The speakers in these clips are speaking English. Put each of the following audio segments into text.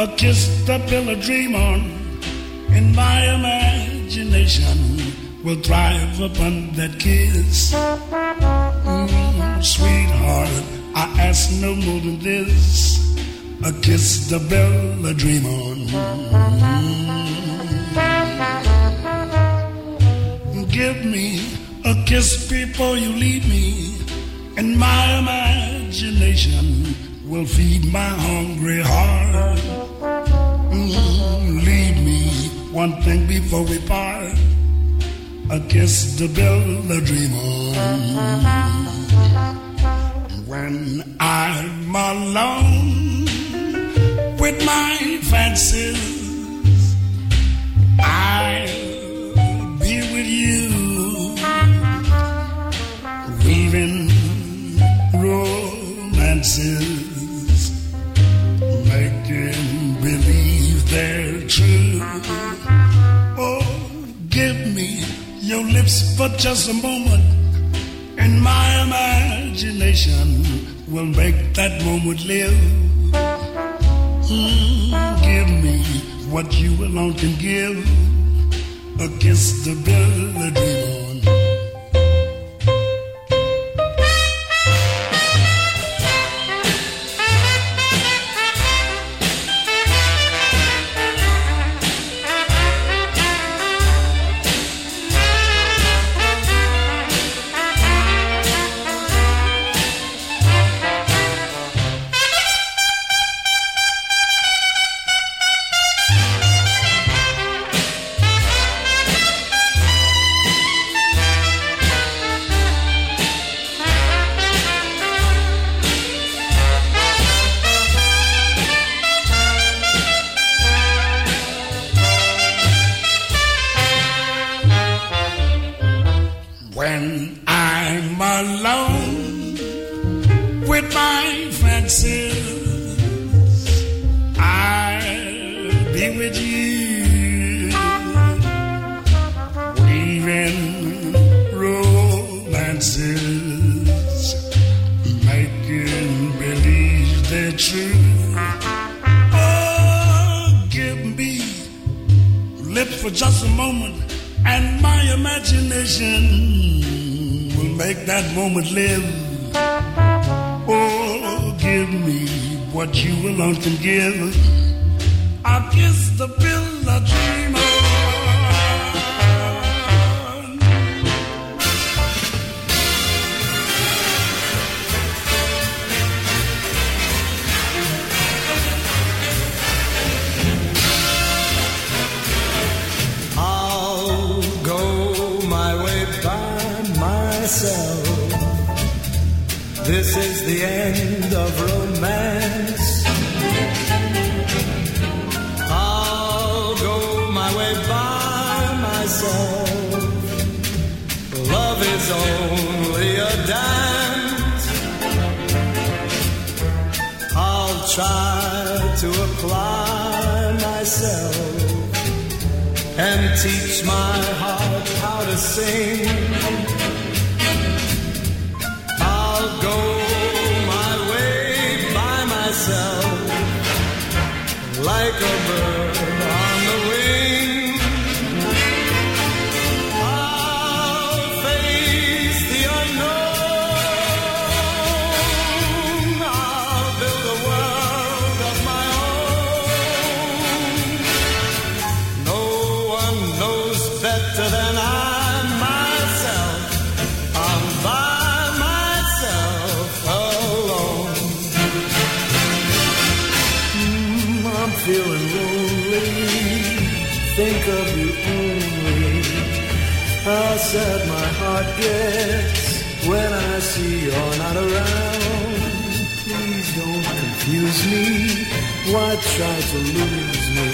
a kiss to build a dream on, and my imagination will thrive upon that kiss. Mm, sweetheart, I ask no more than this a kiss to build a dream on. Mm, give me a kiss before you leave me, and my imagination will feed my hungry heart. Mm, me one thing before we part a kiss to build a dream on. When I'm alone with my fancies, for just a moment, and my imagination will make that moment live. Mm, give me what you alone can give, a kiss to true. Oh, give me lips for just a moment, and my imagination will make that moment live. Oh, give me what you alone can give. I'll kiss the pill I myself. Love is only a dance. I'll try to apply myself and teach my heart how to sing. Sad my heart gets when I see you're not around. Please don't confuse me. Why try to lose me?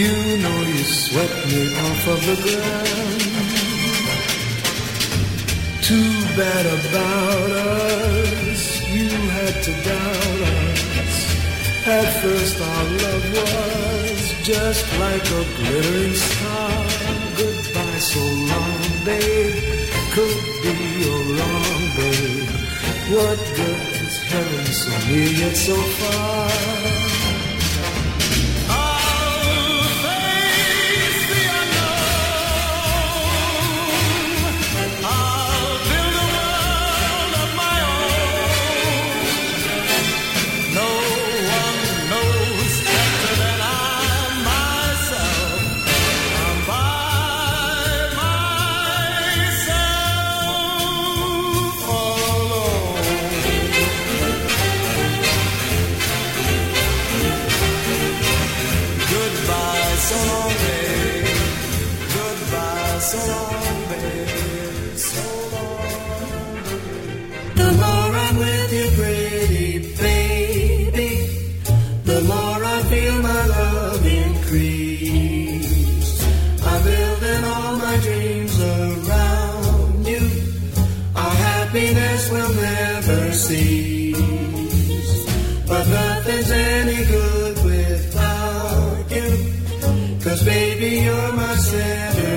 You know you swept me off of the ground. Too bad about us. You had to doubt us. At first our love was just like a glittering star. Could be a wrong, babe. What good is heaven so near yet so far? Baby, you're my centerpiece.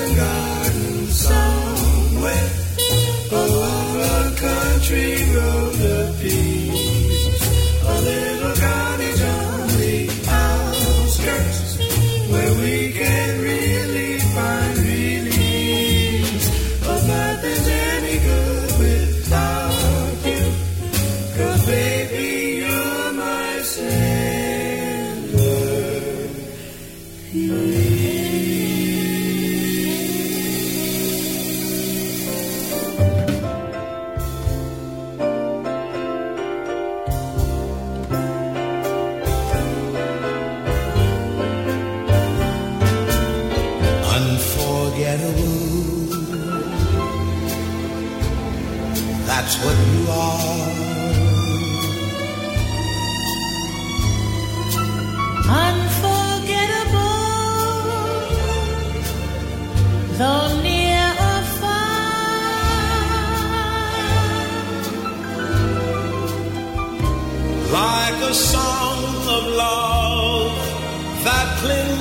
And garden somewhere. Oh, Along a country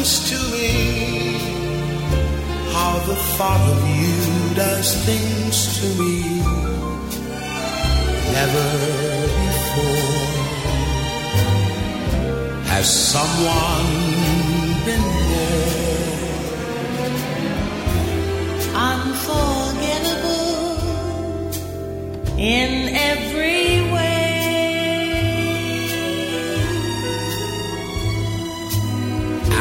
clings to me. How the thought of you does things to me. Never before has someone been there. Unforgettable in every way.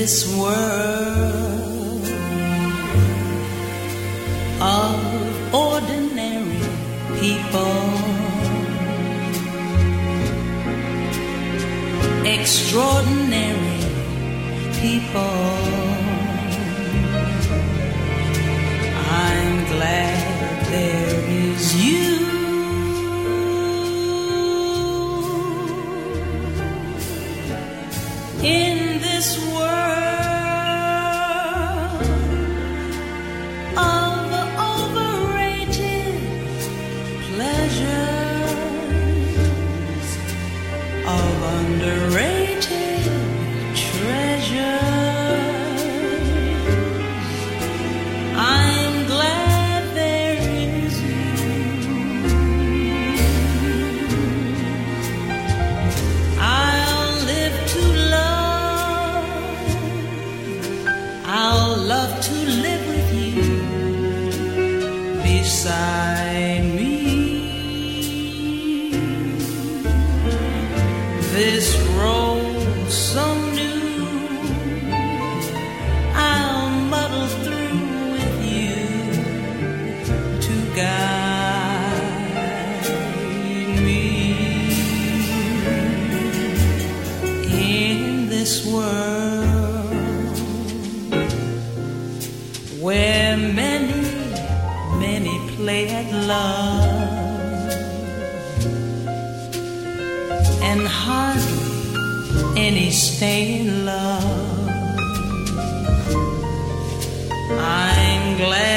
this world of ordinary people. Extraordinary people. I'm glad there is you. in this world. any stained love. I'm glad.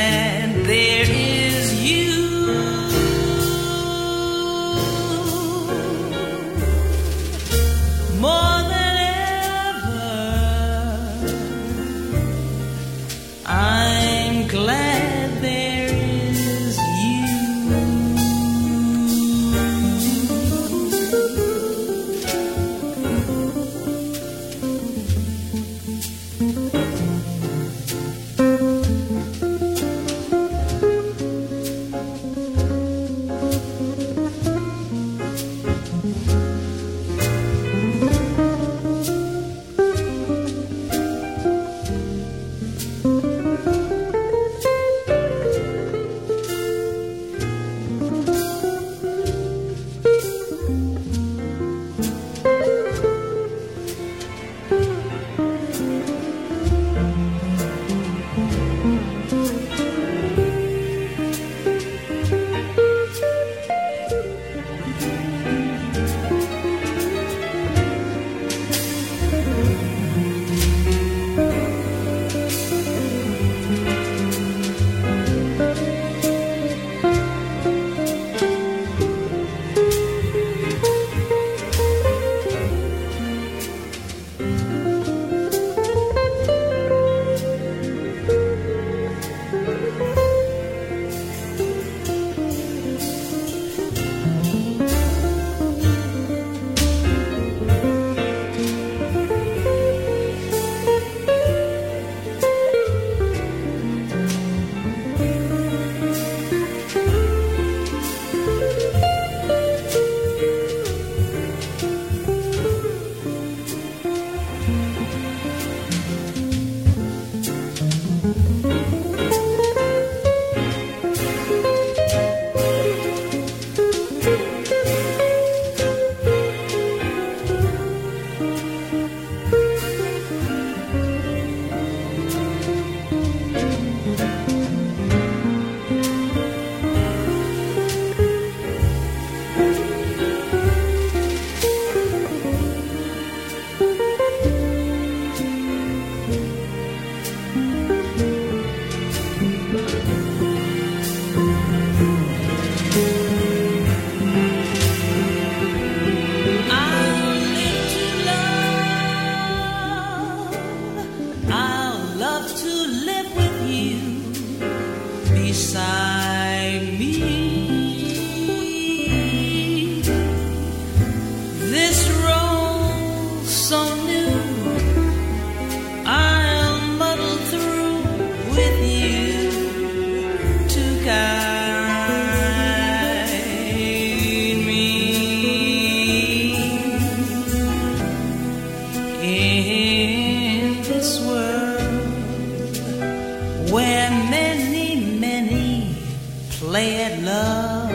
love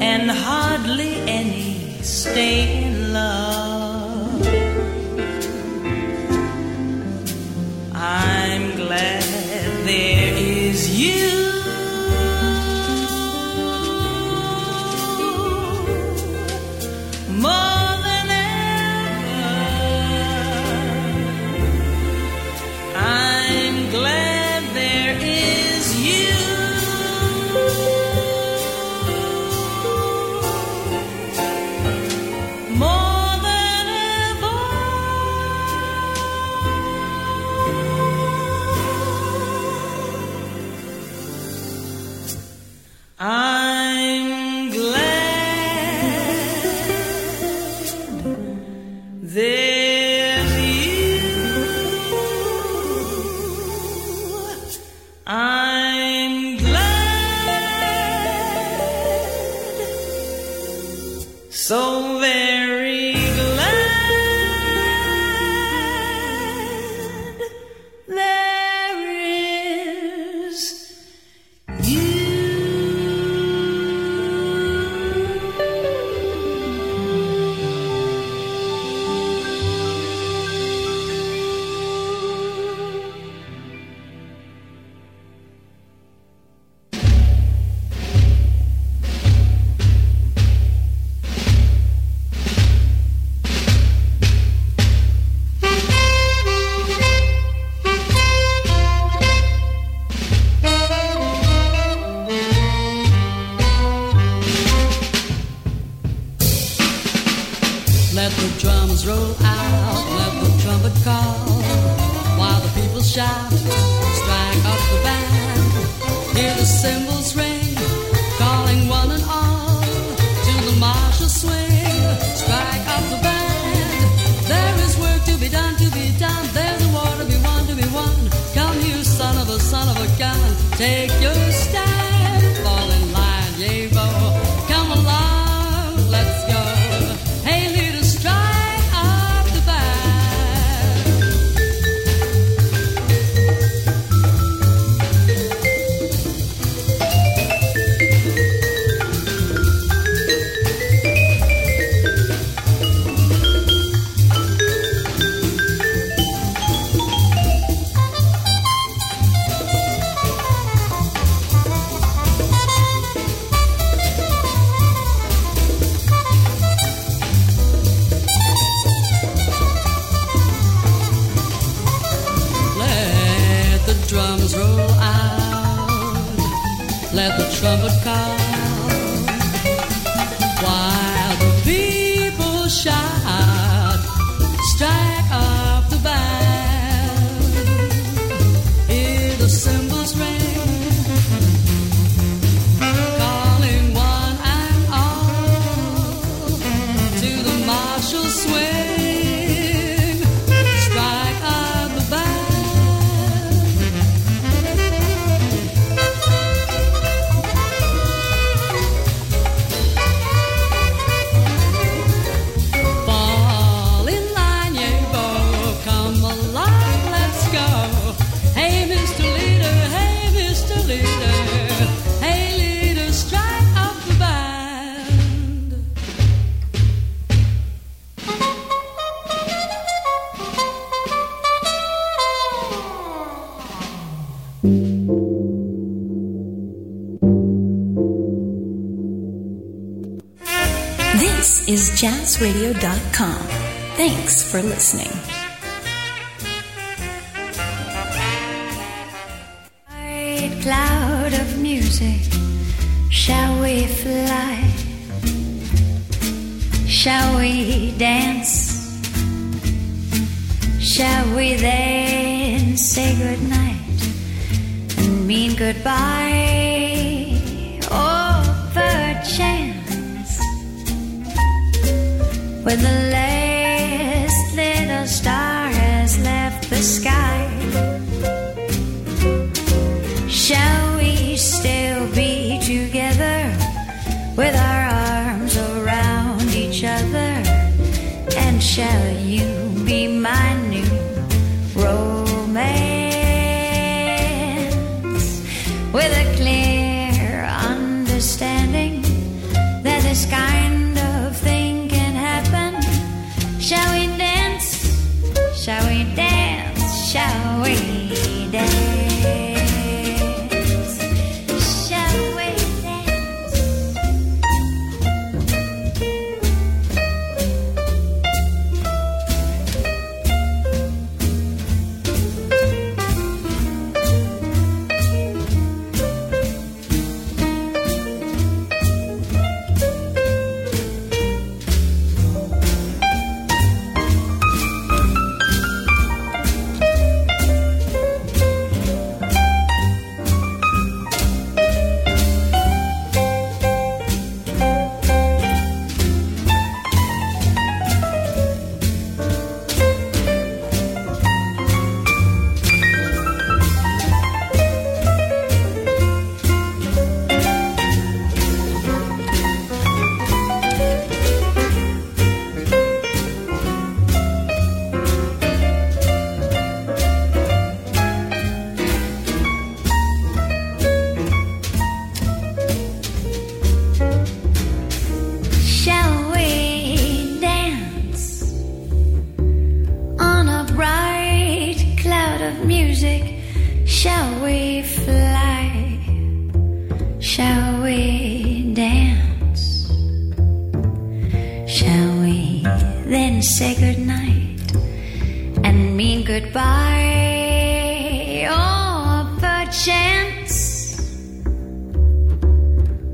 and hardly any stain. roll out. jazzradio.com. Thanks for listening. White cloud of music, shall we fly? Shall we dance? Shall we then say goodnight and mean goodbye? when the last little star has left the sky. Shall we still be together with our arms around each other? And shall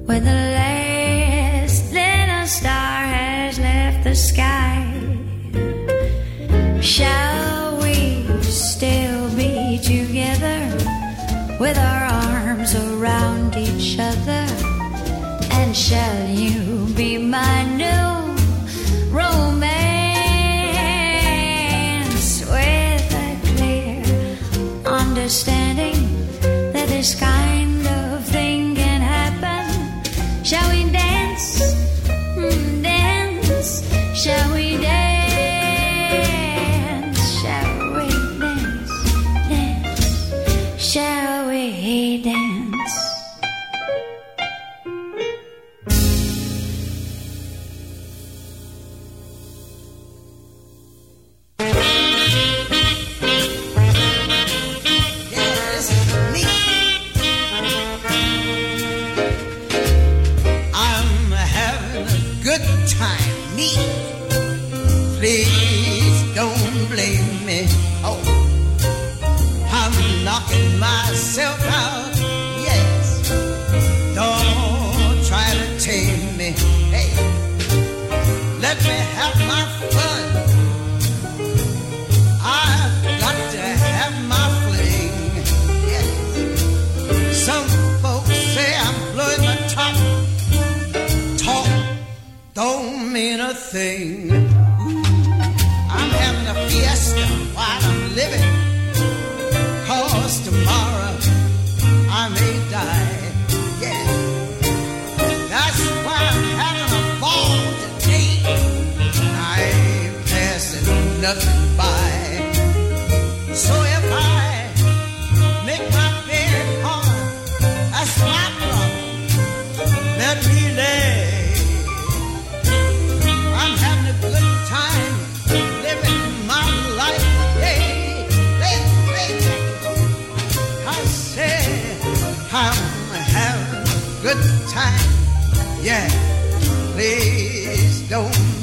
where the last little star has left the sky. Shall we still be together with our arms around each other? And shall you be my new romance with a clear understanding that this? sky? I may die. Yeah, that's why I'm having a ball today. I nothing. yeah. Please don't